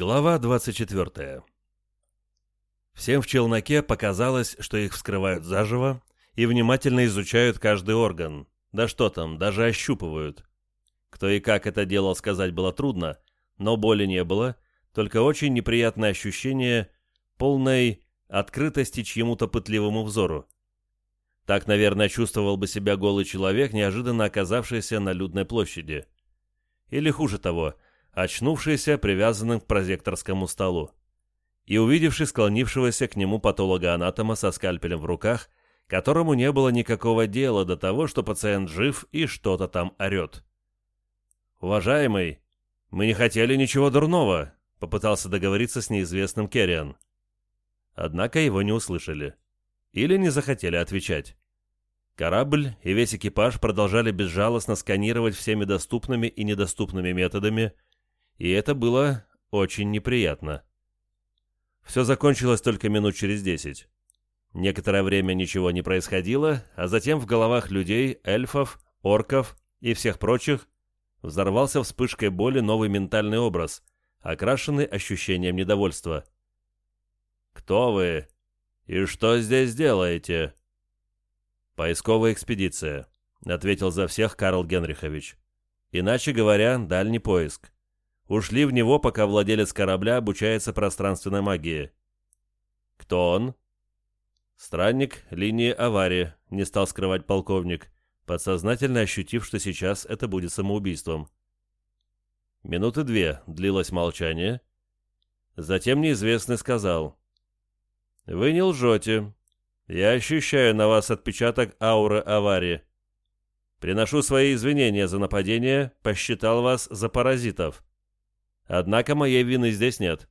Глава 24. Всем в челноке показалось, что их вскрывают заживо и внимательно изучают каждый орган. Да что там, даже ощупывают. Кто и как это делал, сказать было трудно, но боли не было, только очень неприятное ощущение полной открытости чьему-то пытливому взору. Так, наверное, чувствовал бы себя голый человек, неожиданно оказавшийся на людной площади. Или хуже того – очнувшийся привязанным к прозекторскому столу, и увидевший склонившегося к нему патолога-анатома со скальпелем в руках, которому не было никакого дела до того, что пациент жив и что-то там орет. «Уважаемый, мы не хотели ничего дурного», — попытался договориться с неизвестным Керриан. Однако его не услышали. Или не захотели отвечать. Корабль и весь экипаж продолжали безжалостно сканировать всеми доступными и недоступными методами — и это было очень неприятно. Все закончилось только минут через десять. Некоторое время ничего не происходило, а затем в головах людей, эльфов, орков и всех прочих взорвался вспышкой боли новый ментальный образ, окрашенный ощущением недовольства. «Кто вы? И что здесь делаете?» «Поисковая экспедиция», — ответил за всех Карл Генрихович. «Иначе говоря, дальний поиск. Ушли в него, пока владелец корабля обучается пространственной магии. Кто он? Странник линии аварии, не стал скрывать полковник, подсознательно ощутив, что сейчас это будет самоубийством. Минуты две длилось молчание. Затем неизвестный сказал. «Вы не лжете. Я ощущаю на вас отпечаток ауры аварии. Приношу свои извинения за нападение, посчитал вас за паразитов. Однако моей вины здесь нет.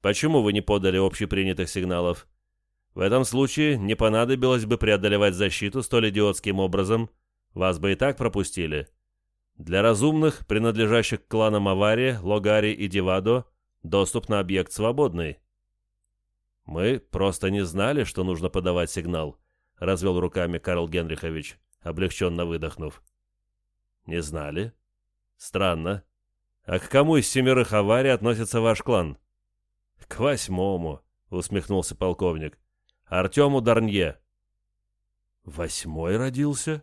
Почему вы не подали общепринятых сигналов? В этом случае не понадобилось бы преодолевать защиту столь идиотским образом. Вас бы и так пропустили. Для разумных, принадлежащих к кланам Аварии, Логари и Дивадо, доступ на объект свободный. Мы просто не знали, что нужно подавать сигнал, развел руками Карл Генрихович, облегченно выдохнув. Не знали? Странно. «А к кому из семерых аварий относится ваш клан?» «К восьмому», — усмехнулся полковник. «Артему Дарнье». «Восьмой родился?»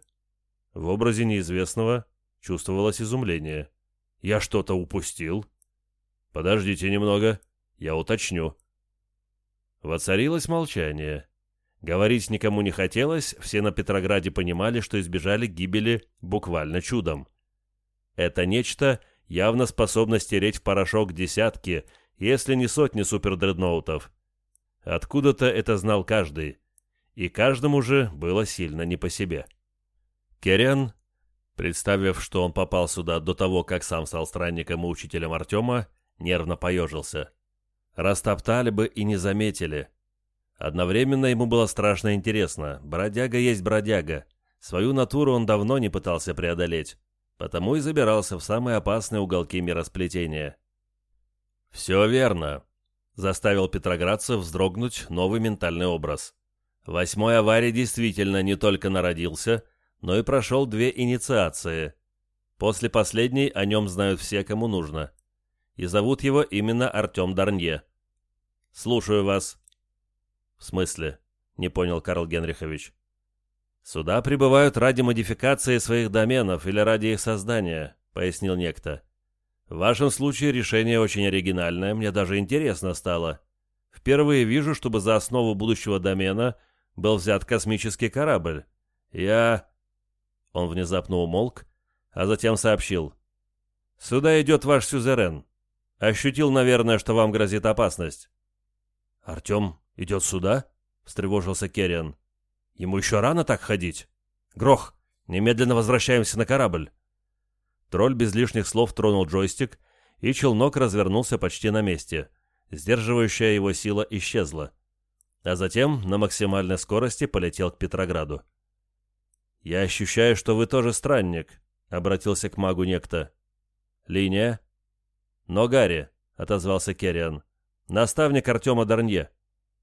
В образе неизвестного чувствовалось изумление. «Я что-то упустил?» «Подождите немного, я уточню». Воцарилось молчание. Говорить никому не хотелось, все на Петрограде понимали, что избежали гибели буквально чудом. Это нечто явно способна стереть в порошок десятки, если не сотни супердредноутов. Откуда-то это знал каждый, и каждому же было сильно не по себе. Керен, представив, что он попал сюда до того, как сам стал странником и учителем Артема, нервно поежился. Растоптали бы и не заметили. Одновременно ему было страшно интересно. Бродяга есть бродяга. Свою натуру он давно не пытался преодолеть потому и забирался в самые опасные уголки миросплетения. «Все верно», — заставил Петроградцев вздрогнуть новый ментальный образ. Восьмой аварий действительно не только народился, но и прошел две инициации. После последней о нем знают все, кому нужно. И зовут его именно Артем Дарнье. «Слушаю вас». «В смысле?» — не понял Карл Генрихович. «Сюда прибывают ради модификации своих доменов или ради их создания», — пояснил некто. «В вашем случае решение очень оригинальное, мне даже интересно стало. Впервые вижу, чтобы за основу будущего домена был взят космический корабль. Я...» Он внезапно умолк, а затем сообщил. «Сюда идет ваш сюзерен. Ощутил, наверное, что вам грозит опасность». «Артем идет сюда?» — встревожился Керриан. Ему еще рано так ходить. Грох, немедленно возвращаемся на корабль. Тролль без лишних слов тронул джойстик, и челнок развернулся почти на месте. Сдерживающая его сила исчезла. А затем на максимальной скорости полетел к Петрограду. «Я ощущаю, что вы тоже странник», — обратился к магу некто. «Линия?» «Но Гарри», — отозвался Керриан. «Наставник Артема Дарнье.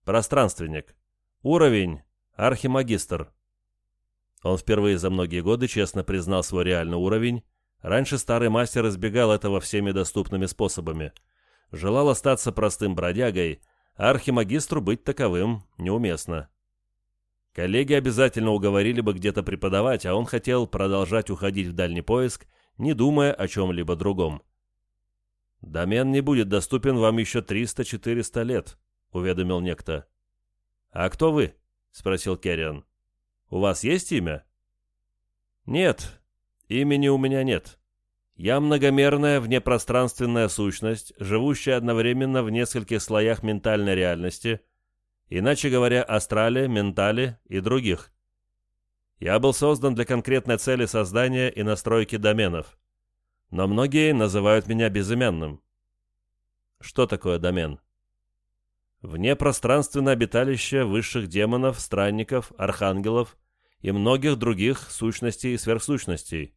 Пространственник. Уровень Архимагистр. Он впервые за многие годы честно признал свой реальный уровень. Раньше старый мастер избегал этого всеми доступными способами. желал остаться простым бродягой, а архимагистру быть таковым неуместно. Коллеги обязательно уговорили бы где-то преподавать, а он хотел продолжать уходить в дальний поиск, не думая о чем-либо другом. «Домен не будет доступен вам еще 300-400 лет», — уведомил некто. «А кто вы?» — спросил Керриан. «У вас есть имя?» «Нет, имени у меня нет. Я многомерная внепространственная сущность, живущая одновременно в нескольких слоях ментальной реальности, иначе говоря, астрале, ментале и других. Я был создан для конкретной цели создания и настройки доменов. Но многие называют меня безымянным. Что такое домен? Внепространственное обиталище высших демонов, странников, архангелов и многих других сущностей и сверхсущностей.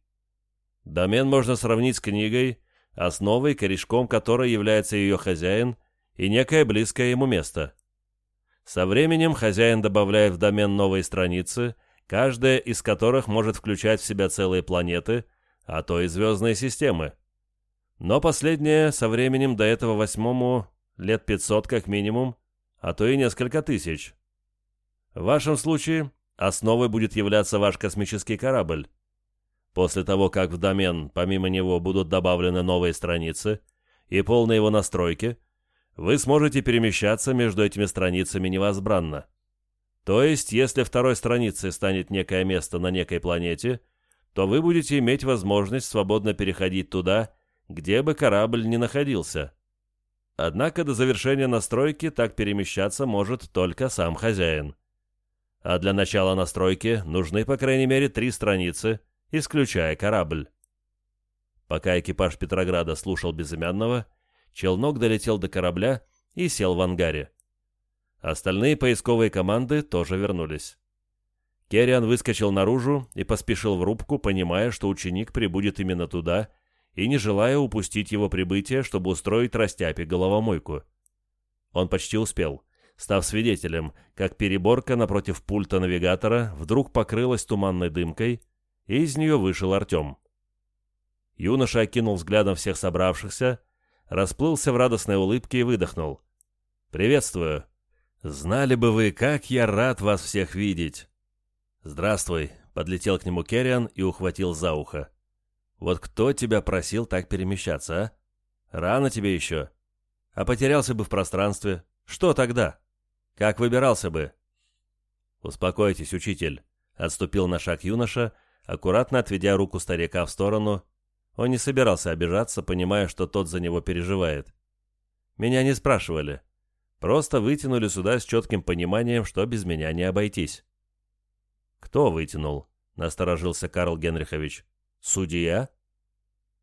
Домен можно сравнить с книгой, основой, корешком которой является ее хозяин и некое близкое ему место. Со временем хозяин добавляет в домен новые страницы, каждая из которых может включать в себя целые планеты, а то и звездные системы. Но последнее со временем до этого восьмому лет 500 как минимум, а то и несколько тысяч. В вашем случае основой будет являться ваш космический корабль. После того, как в домен помимо него будут добавлены новые страницы и полные его настройки, вы сможете перемещаться между этими страницами невозбранно. То есть, если второй страницей станет некое место на некой планете, то вы будете иметь возможность свободно переходить туда, где бы корабль ни находился. Однако до завершения настройки так перемещаться может только сам хозяин. А для начала настройки нужны по крайней мере три страницы – исключая корабль. Пока экипаж Петрограда слушал безымянного, челнок долетел до корабля и сел в ангаре. Остальные поисковые команды тоже вернулись. Керриан выскочил наружу и поспешил в рубку, понимая, что ученик прибудет именно туда, и не желая упустить его прибытие, чтобы устроить растяпе головомойку. Он почти успел, став свидетелем, как переборка напротив пульта навигатора вдруг покрылась туманной дымкой, и из нее вышел Артем. Юноша окинул взглядом всех собравшихся, расплылся в радостной улыбке и выдохнул. «Приветствую. Знали бы вы, как я рад вас всех видеть!» «Здравствуй», — подлетел к нему Керриан и ухватил за ухо. «Вот кто тебя просил так перемещаться, а? Рано тебе еще. А потерялся бы в пространстве. Что тогда? Как выбирался бы?» «Успокойтесь, учитель», — отступил на шаг юноша, аккуратно отведя руку старика в сторону. Он не собирался обижаться, понимая, что тот за него переживает. Меня не спрашивали. Просто вытянули сюда с четким пониманием, что без меня не обойтись. «Кто вытянул?» — насторожился Карл Генрихович. «Судья?»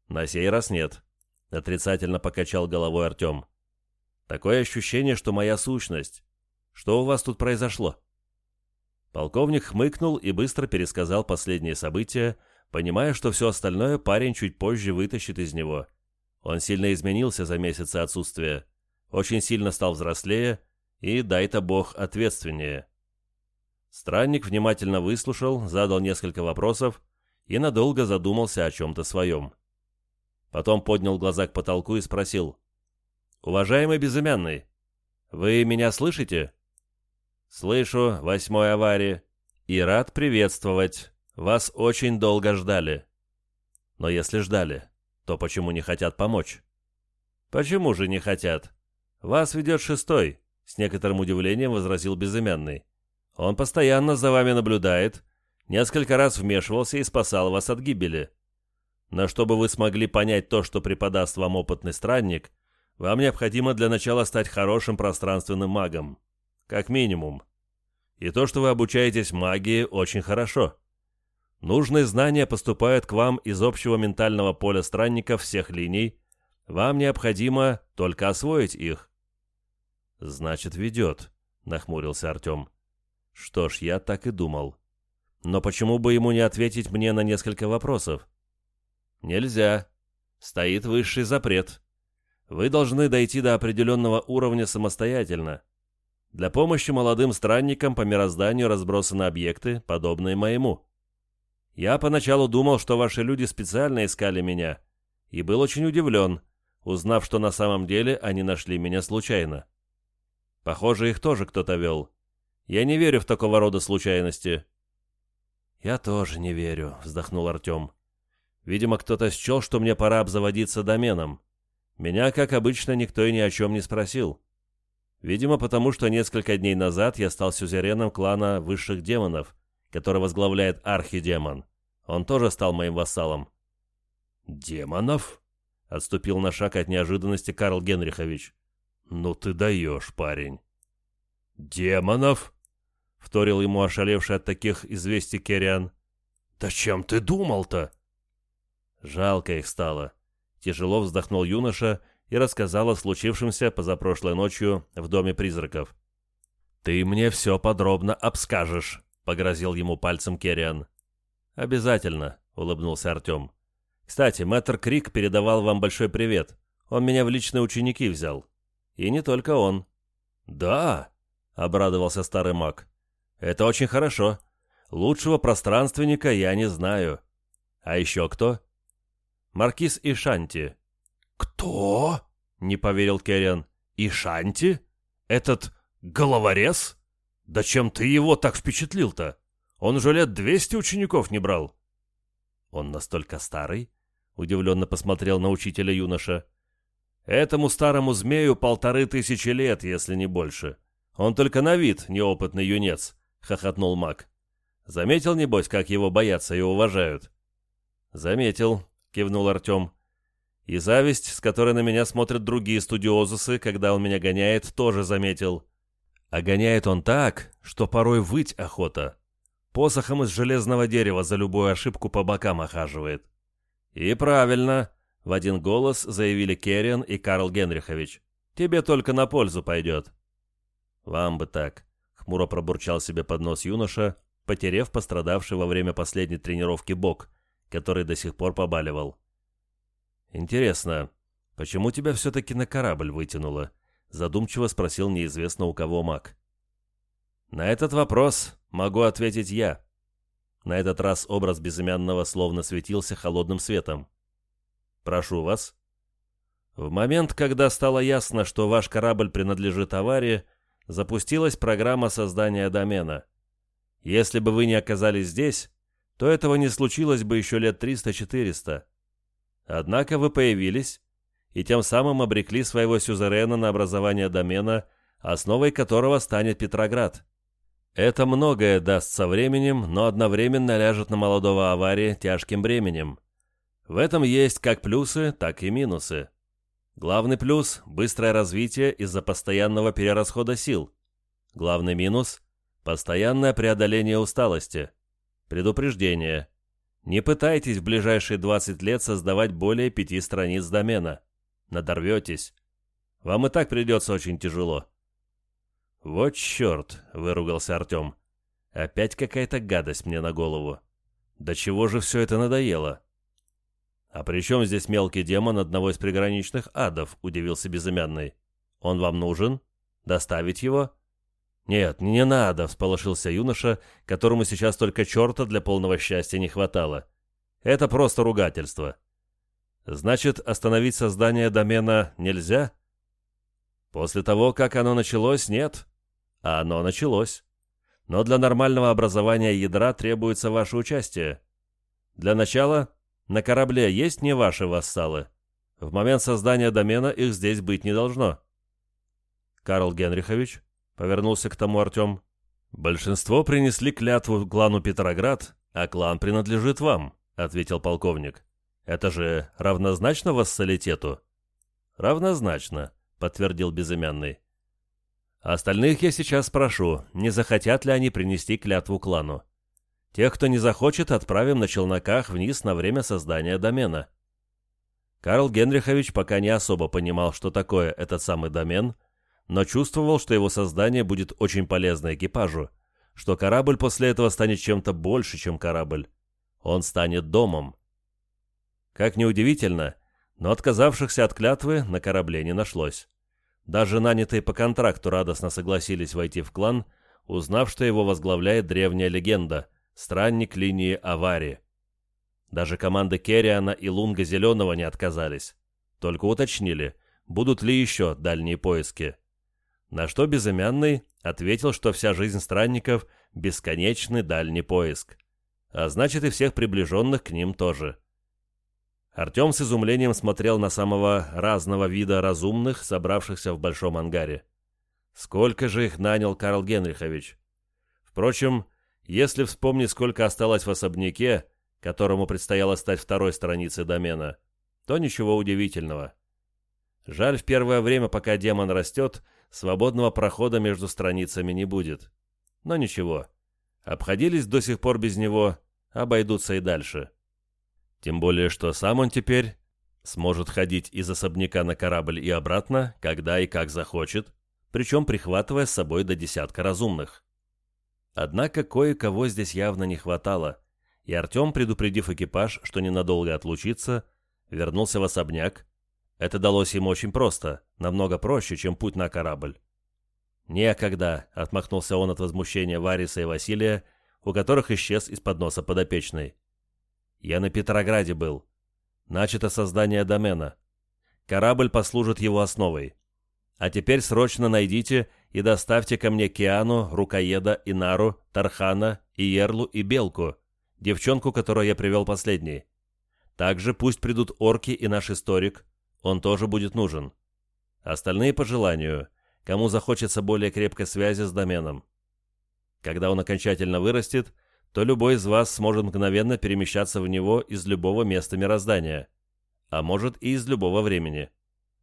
«На сей раз нет», — отрицательно покачал головой Артем. «Такое ощущение, что моя сущность. Что у вас тут произошло?» Полковник хмыкнул и быстро пересказал последние события, понимая, что все остальное парень чуть позже вытащит из него. Он сильно изменился за месяцы отсутствия, очень сильно стал взрослее и, дай-то бог, ответственнее. Странник внимательно выслушал, задал несколько вопросов и надолго задумался о чем-то своем. Потом поднял глаза к потолку и спросил. «Уважаемый безымянный, вы меня слышите?» «Слышу, восьмой аварии. И рад приветствовать. Вас очень долго ждали». «Но если ждали, то почему не хотят помочь?» «Почему же не хотят? Вас ведет шестой», — с некоторым удивлением возразил безымянный. «Он постоянно за вами наблюдает, несколько раз вмешивался и спасал вас от гибели. Но чтобы вы смогли понять то, что преподаст вам опытный странник, вам необходимо для начала стать хорошим пространственным магом. Как минимум. И то, что вы обучаетесь магии, очень хорошо. Нужные знания поступают к вам из общего ментального поля странников всех линий. Вам необходимо только освоить их. «Значит, ведет», — нахмурился Артем. «Что ж, я так и думал. Но почему бы ему не ответить мне на несколько вопросов?» «Нельзя. Стоит высший запрет. Вы должны дойти до определенного уровня самостоятельно. Для помощи молодым странникам по мирозданию разбросаны объекты, подобные моему. Я поначалу думал, что ваши люди специально искали меня, и был очень удивлен, узнав, что на самом деле они нашли меня случайно. Похоже, их тоже кто-то вел. Я не верю в такого рода случайности». «Я тоже не верю», — вздохнул Артем. «Видимо, кто-то счел, что мне пора обзаводиться доменом. Меня, как обычно, никто и ни о чем не спросил. Видимо, потому что несколько дней назад я стал сюзереном клана высших демонов, который возглавляет архидемон. Он тоже стал моим вассалом». «Демонов?» — отступил на шаг от неожиданности Карл Генрихович. «Ну ты даешь, парень». «Демонов?» — вторил ему ошалевший от таких известий Керриан. «Да чем ты думал-то?» Жалко их стало. Тяжело вздохнул юноша и рассказал о случившемся позапрошлой ночью в Доме призраков. «Ты мне все подробно обскажешь», — погрозил ему пальцем Керриан. «Обязательно», — улыбнулся Артем. «Кстати, мэтр Крик передавал вам большой привет. Он меня в личные ученики взял. И не только он». «Да», — обрадовался старый маг. «Это очень хорошо. Лучшего пространственника я не знаю. А еще кто?» «Маркиз Ишанти». «Кто?» — не поверил Керриан. «Ишанти? Этот головорез? Да чем ты его так впечатлил-то? Он уже лет двести учеников не брал». «Он настолько старый?» — удивленно посмотрел на учителя юноша. «Этому старому змею полторы тысячи лет, если не больше. Он только на вид неопытный юнец», — хохотнул маг. «Заметил, небось, как его боятся и уважают?» «Заметил», — кивнул Артем. «И зависть, с которой на меня смотрят другие студиозусы, когда он меня гоняет, тоже заметил. А гоняет он так, что порой выть охота. Посохом из железного дерева за любую ошибку по бокам охаживает». «И правильно», — в один голос заявили Керриан и Карл Генрихович. «Тебе только на пользу пойдет». «Вам бы так», — хмуро пробурчал себе под нос юноша, потерев пострадавший во время последней тренировки бок — который до сих пор побаливал. «Интересно, почему тебя все-таки на корабль вытянуло?» — задумчиво спросил неизвестно у кого маг. «На этот вопрос могу ответить я». На этот раз образ безымянного словно светился холодным светом. «Прошу вас». В момент, когда стало ясно, что ваш корабль принадлежит аварии, запустилась программа создания домена. Если бы вы не оказались здесь, то этого не случилось бы еще лет 300-400. Однако вы появились, и тем самым обрекли своего сюзерена на образование домена, основой которого станет Петроград. Это многое даст со временем, но одновременно ляжет на молодого аварии тяжким бременем. В этом есть как плюсы, так и минусы. Главный плюс – быстрое развитие из-за постоянного перерасхода сил. Главный минус – постоянное преодоление усталости – Предупреждение. Не пытайтесь в ближайшие 20 лет создавать более пяти страниц домена. Надорветесь. Вам и так придется очень тяжело. «Вот черт!» — выругался Артем. «Опять какая-то гадость мне на голову. До чего же все это надоело?» «А при чем здесь мелкий демон одного из приграничных адов?» — удивился безымянный. «Он вам нужен? Доставить его?» «Нет, не надо», — всполошился юноша, которому сейчас только черта для полного счастья не хватало. «Это просто ругательство». «Значит, остановить создание домена нельзя?» «После того, как оно началось, нет. А оно началось. Но для нормального образования ядра требуется ваше участие. Для начала, на корабле есть не ваши вассалы. В момент создания домена их здесь быть не должно». «Карл Генрихович?» Повернулся к тому Артем. «Большинство принесли клятву клану Петроград, а клан принадлежит вам», — ответил полковник. «Это же равнозначно вассалитету?» «Равнозначно», — подтвердил безымянный. «Остальных я сейчас спрошу, не захотят ли они принести клятву клану. Тех, кто не захочет, отправим на челноках вниз на время создания домена». Карл Генрихович пока не особо понимал, что такое этот самый домен — но чувствовал, что его создание будет очень полезно экипажу, что корабль после этого станет чем-то больше, чем корабль. Он станет домом. Как ни удивительно, но отказавшихся от клятвы на корабле не нашлось. Даже нанятые по контракту радостно согласились войти в клан, узнав, что его возглавляет древняя легенда, странник линии аварии. Даже команды Керриана и Лунга Зеленого не отказались. только уточнили, будут ли еще дальние поиски. На что Безымянный ответил, что вся жизнь странников — бесконечный дальний поиск. А значит, и всех приближенных к ним тоже. Артем с изумлением смотрел на самого разного вида разумных, собравшихся в большом ангаре. Сколько же их нанял Карл Генрихович? Впрочем, если вспомнить, сколько осталось в особняке, которому предстояло стать второй страницей домена, то ничего удивительного. Жаль, в первое время, пока демон растет, свободного прохода между страницами не будет. Но ничего. Обходились до сих пор без него, обойдутся и дальше. Тем более, что сам он теперь сможет ходить из особняка на корабль и обратно, когда и как захочет, причем прихватывая с собой до десятка разумных. Однако кое-кого здесь явно не хватало, и Артем, предупредив экипаж, что ненадолго отлучится, вернулся в особняк. Это далось ему очень просто, намного проще, чем путь на корабль. «Некогда», — отмахнулся он от возмущения Вариса и Василия, у которых исчез из-под носа подопечный. «Я на Петрограде был. Начато создание домена. Корабль послужит его основой. А теперь срочно найдите и доставьте ко мне Киану, Рукоеда, Инару, Тархана, Иерлу и Белку, девчонку, которую я привел последней. Также пусть придут орки и наш историк, он тоже будет нужен. Остальные по желанию, кому захочется более крепкой связи с доменом. Когда он окончательно вырастет, то любой из вас сможет мгновенно перемещаться в него из любого места мироздания, а может и из любого времени.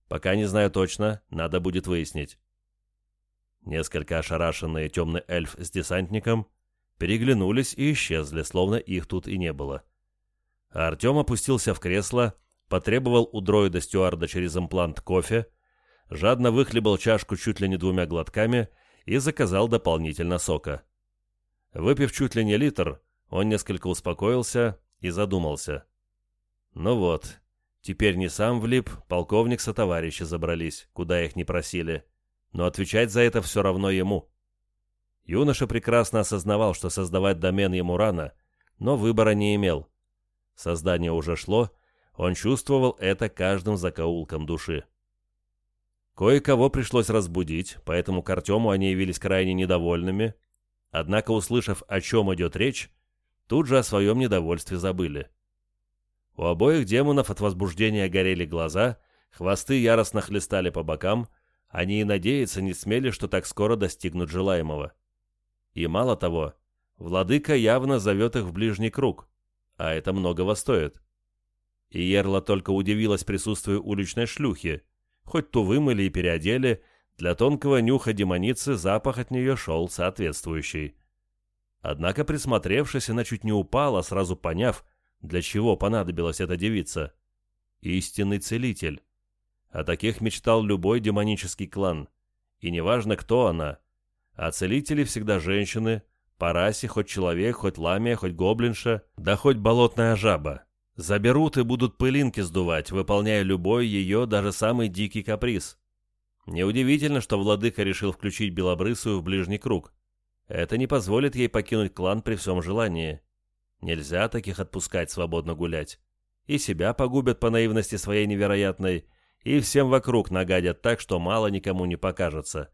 Пока не знаю точно, надо будет выяснить. Несколько ошарашенные темный эльф с десантником переглянулись и исчезли, словно их тут и не было. А Артем опустился в кресло, потребовал у дроида стюарда через имплант кофе, жадно выхлебал чашку чуть ли не двумя глотками и заказал дополнительно сока. Выпив чуть ли не литр, он несколько успокоился и задумался. Ну вот, Теперь не сам влип, полковник со товарищи забрались, куда их не просили. Но отвечать за это все равно ему. Юноша прекрасно осознавал, что создавать домен ему рано, но выбора не имел. Создание уже шло, он чувствовал это каждым закоулком души. Кое-кого пришлось разбудить, поэтому к Артему они явились крайне недовольными, однако, услышав, о чем идет речь, тут же о своем недовольстве забыли. У обоих демонов от возбуждения горели глаза, хвосты яростно хлестали по бокам, они и надеяться не смели, что так скоро достигнут желаемого. И мало того, владыка явно зовет их в ближний круг, а это многого стоит. И Ерла только удивилась присутствию уличной шлюхи, хоть ту вымыли и переодели, для тонкого нюха демоницы запах от нее шел соответствующий. Однако, присмотревшись, она чуть не упала, сразу поняв, для чего понадобилась эта девица? Истинный целитель. О таких мечтал любой демонический клан. И неважно, кто она. А целители всегда женщины, по расе хоть человек, хоть ламия, хоть гоблинша, да хоть болотная жаба. Заберут и будут пылинки сдувать, выполняя любой ее, даже самый дикий каприз. Неудивительно, что владыка решил включить Белобрысую в ближний круг. Это не позволит ей покинуть клан при всем желании. Нельзя таких отпускать свободно гулять. И себя погубят по наивности своей невероятной, и всем вокруг нагадят так, что мало никому не покажется.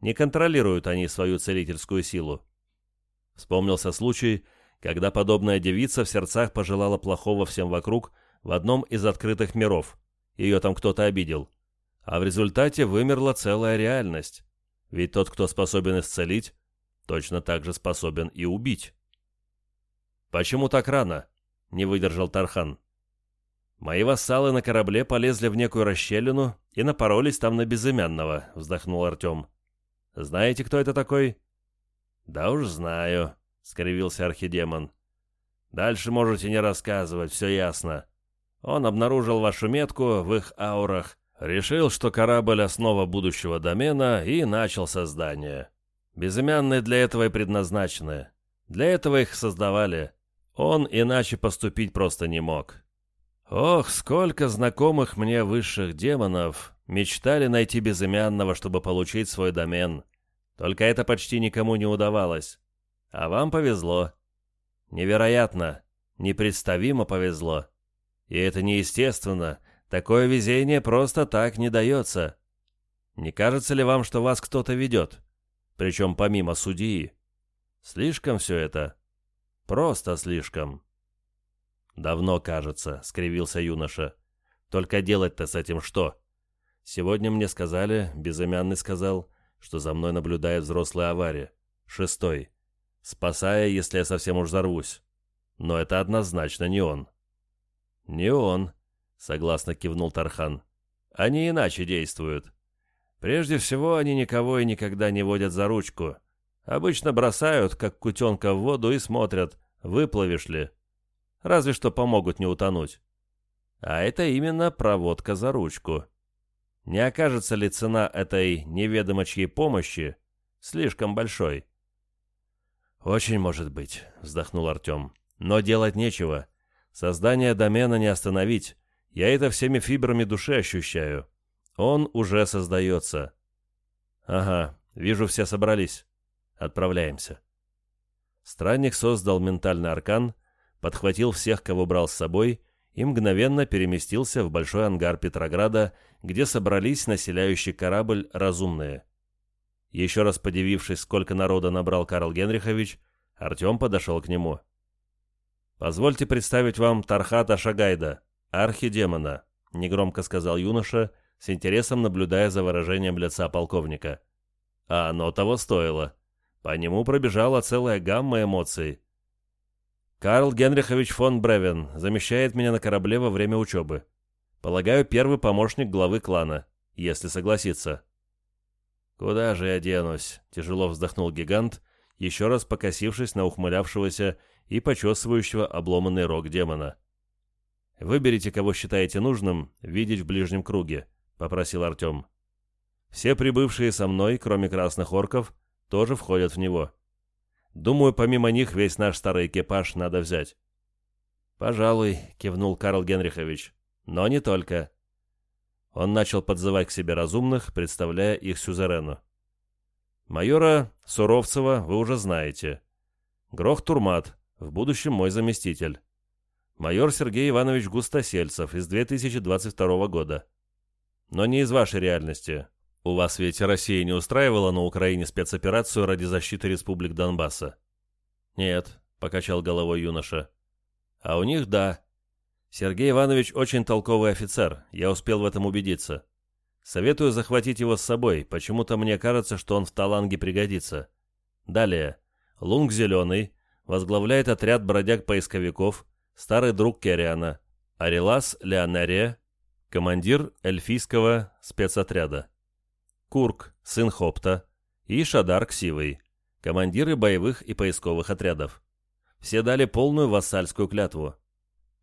Не контролируют они свою целительскую силу. Вспомнился случай, когда подобная девица в сердцах пожелала плохого всем вокруг в одном из открытых миров. Ее там кто-то обидел. А в результате вымерла целая реальность. Ведь тот, кто способен исцелить, точно так же способен и убить. «Почему так рано?» — не выдержал Тархан. «Мои вассалы на корабле полезли в некую расщелину и напоролись там на безымянного», — вздохнул Артем. «Знаете, кто это такой?» «Да уж знаю», — скривился архидемон. «Дальше можете не рассказывать, все ясно. Он обнаружил вашу метку в их аурах, решил, что корабль — основа будущего домена, и начал создание. Безымянные для этого и предназначены. Для этого их создавали. Он иначе поступить просто не мог. Ох, сколько знакомых мне высших демонов мечтали найти безымянного, чтобы получить свой домен. Только это почти никому не удавалось. А вам повезло. Невероятно, непредставимо повезло. И это неестественно, Такое везение просто так не дается. Не кажется ли вам, что вас кто-то ведет? Причем помимо судьи. Слишком все это. Просто слишком. Давно кажется, скривился юноша. Только делать-то с этим что? Сегодня мне сказали, безымянный сказал, что за мной наблюдает взрослая авария. Шестой. Спасая, если я совсем уж взорвусь. Но это однозначно не он. Не он, согласно кивнул Тархан. Они иначе действуют. Прежде всего, они никого и никогда не водят за ручку. Обычно бросают, как кутенка в воду, и смотрят, выплывешь ли. Разве что помогут не утонуть. А это именно проводка за ручку. Не окажется ли цена этой неведомо чьей помощи слишком большой? «Очень может быть», — вздохнул Артем. «Но делать нечего. Создание домена не остановить. Я это всеми фибрами души ощущаю. Он уже создается. Ага, вижу, все собрались. Отправляемся. Странник создал ментальный аркан, подхватил всех, кого брал с собой, и мгновенно переместился в большой ангар Петрограда, где собрались населяющий корабль разумные. Еще раз подивившись, сколько народа набрал Карл Генрихович, Артем подошел к нему. «Позвольте представить вам Тархата Шагайда, архидемона», — негромко сказал юноша, — с интересом наблюдая за выражением лица полковника. А оно того стоило. По нему пробежала целая гамма эмоций. «Карл Генрихович фон Бревен замещает меня на корабле во время учебы. Полагаю, первый помощник главы клана, если согласится». «Куда же я денусь?» — тяжело вздохнул гигант, еще раз покосившись на ухмылявшегося и почесывающего обломанный рог демона. «Выберите, кого считаете нужным видеть в ближнем круге. — попросил Артем. «Все прибывшие со мной, кроме красных орков, тоже входят в него. Думаю, помимо них весь наш старый экипаж надо взять». «Пожалуй», — кивнул Карл Генрихович, — «но не только». Он начал подзывать к себе разумных, представляя их сюзерену. «Майора Суровцева вы уже знаете. Грох Турмат, в будущем мой заместитель. Майор Сергей Иванович Густосельцев из 2022 года но не из вашей реальности. У вас ведь Россия не устраивала на Украине спецоперацию ради защиты республик Донбасса? Нет, покачал головой юноша. А у них да. Сергей Иванович очень толковый офицер, я успел в этом убедиться. Советую захватить его с собой, почему-то мне кажется, что он в Таланге пригодится. Далее. Лунг Зеленый возглавляет отряд бродяг-поисковиков, старый друг Керриана. Арилас Леонерия командир эльфийского спецотряда. Курк, сын Хопта, и Шадар Ксивый, командиры боевых и поисковых отрядов. Все дали полную вассальскую клятву.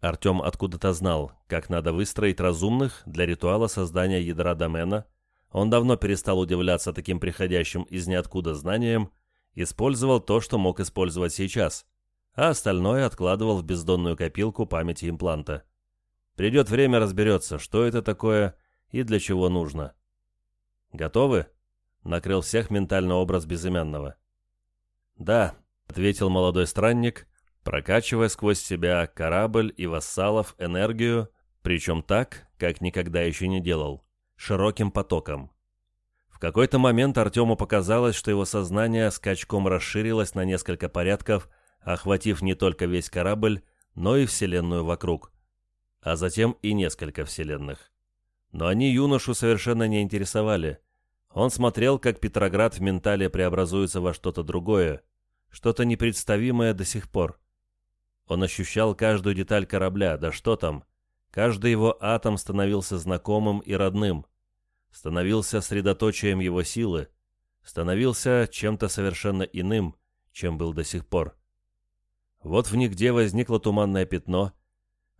Артем откуда-то знал, как надо выстроить разумных для ритуала создания ядра домена. Он давно перестал удивляться таким приходящим из ниоткуда знаниям, использовал то, что мог использовать сейчас, а остальное откладывал в бездонную копилку памяти импланта. Придет время, разберется, что это такое и для чего нужно. «Готовы?» — накрыл всех ментальный образ безымянного. «Да», — ответил молодой странник, прокачивая сквозь себя корабль и вассалов энергию, причем так, как никогда еще не делал, широким потоком. В какой-то момент Артему показалось, что его сознание скачком расширилось на несколько порядков, охватив не только весь корабль, но и Вселенную вокруг а затем и несколько вселенных. Но они юношу совершенно не интересовали. Он смотрел, как Петроград в ментале преобразуется во что-то другое, что-то непредставимое до сих пор. Он ощущал каждую деталь корабля, да что там, каждый его атом становился знакомым и родным, становился средоточием его силы, становился чем-то совершенно иным, чем был до сих пор. Вот в нигде возникло туманное пятно —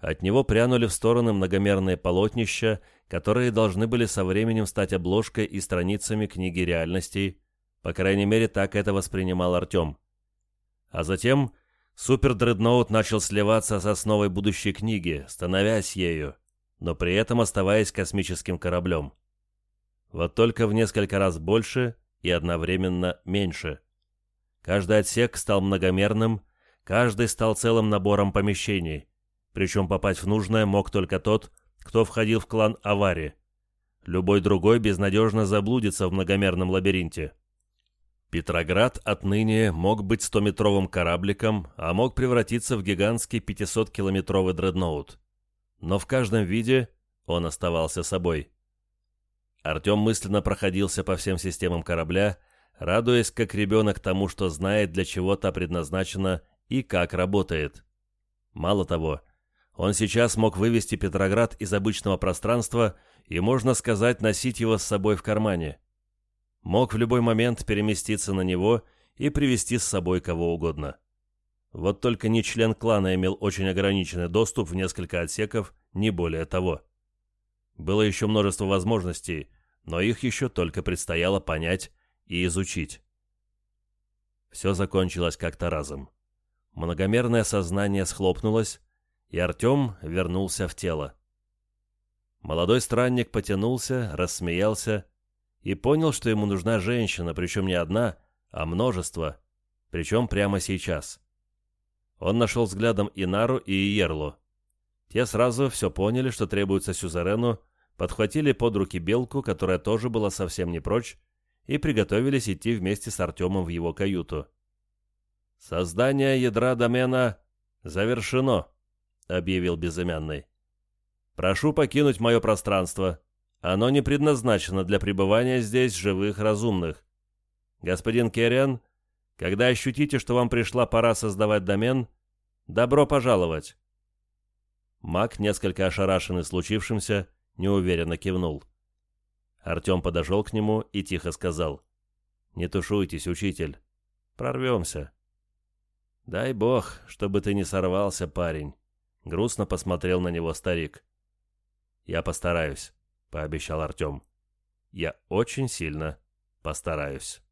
от него прянули в стороны многомерные полотнища, которые должны были со временем стать обложкой и страницами книги реальностей, по крайней мере, так это воспринимал Артем. А затем супер-дредноут начал сливаться с основой будущей книги, становясь ею, но при этом оставаясь космическим кораблем. Вот только в несколько раз больше и одновременно меньше. Каждый отсек стал многомерным, каждый стал целым набором помещений – причем попасть в нужное мог только тот, кто входил в клан Авари. Любой другой безнадежно заблудится в многомерном лабиринте. Петроград отныне мог быть стометровым корабликом, а мог превратиться в гигантский 500-километровый дредноут. Но в каждом виде он оставался собой. Артем мысленно проходился по всем системам корабля, радуясь как ребенок тому, что знает, для чего та предназначена и как работает. Мало того, он сейчас мог вывести Петроград из обычного пространства и, можно сказать, носить его с собой в кармане. Мог в любой момент переместиться на него и привести с собой кого угодно. Вот только не член клана имел очень ограниченный доступ в несколько отсеков, не более того. Было еще множество возможностей, но их еще только предстояло понять и изучить. Все закончилось как-то разом. Многомерное сознание схлопнулось, и Артем вернулся в тело. Молодой странник потянулся, рассмеялся и понял, что ему нужна женщина, причем не одна, а множество, причем прямо сейчас. Он нашел взглядом Инару и Иерлу. Те сразу все поняли, что требуется Сюзерену, подхватили под руки Белку, которая тоже была совсем не прочь, и приготовились идти вместе с Артемом в его каюту. «Создание ядра домена завершено», — объявил безымянный. «Прошу покинуть мое пространство. Оно не предназначено для пребывания здесь живых разумных. Господин Керриан, когда ощутите, что вам пришла пора создавать домен, добро пожаловать». Маг, несколько ошарашенный случившимся, неуверенно кивнул. Артем подошел к нему и тихо сказал. «Не тушуйтесь, учитель. Прорвемся». «Дай бог, чтобы ты не сорвался, парень», — грустно посмотрел на него старик. «Я постараюсь», — пообещал Артем. «Я очень сильно постараюсь».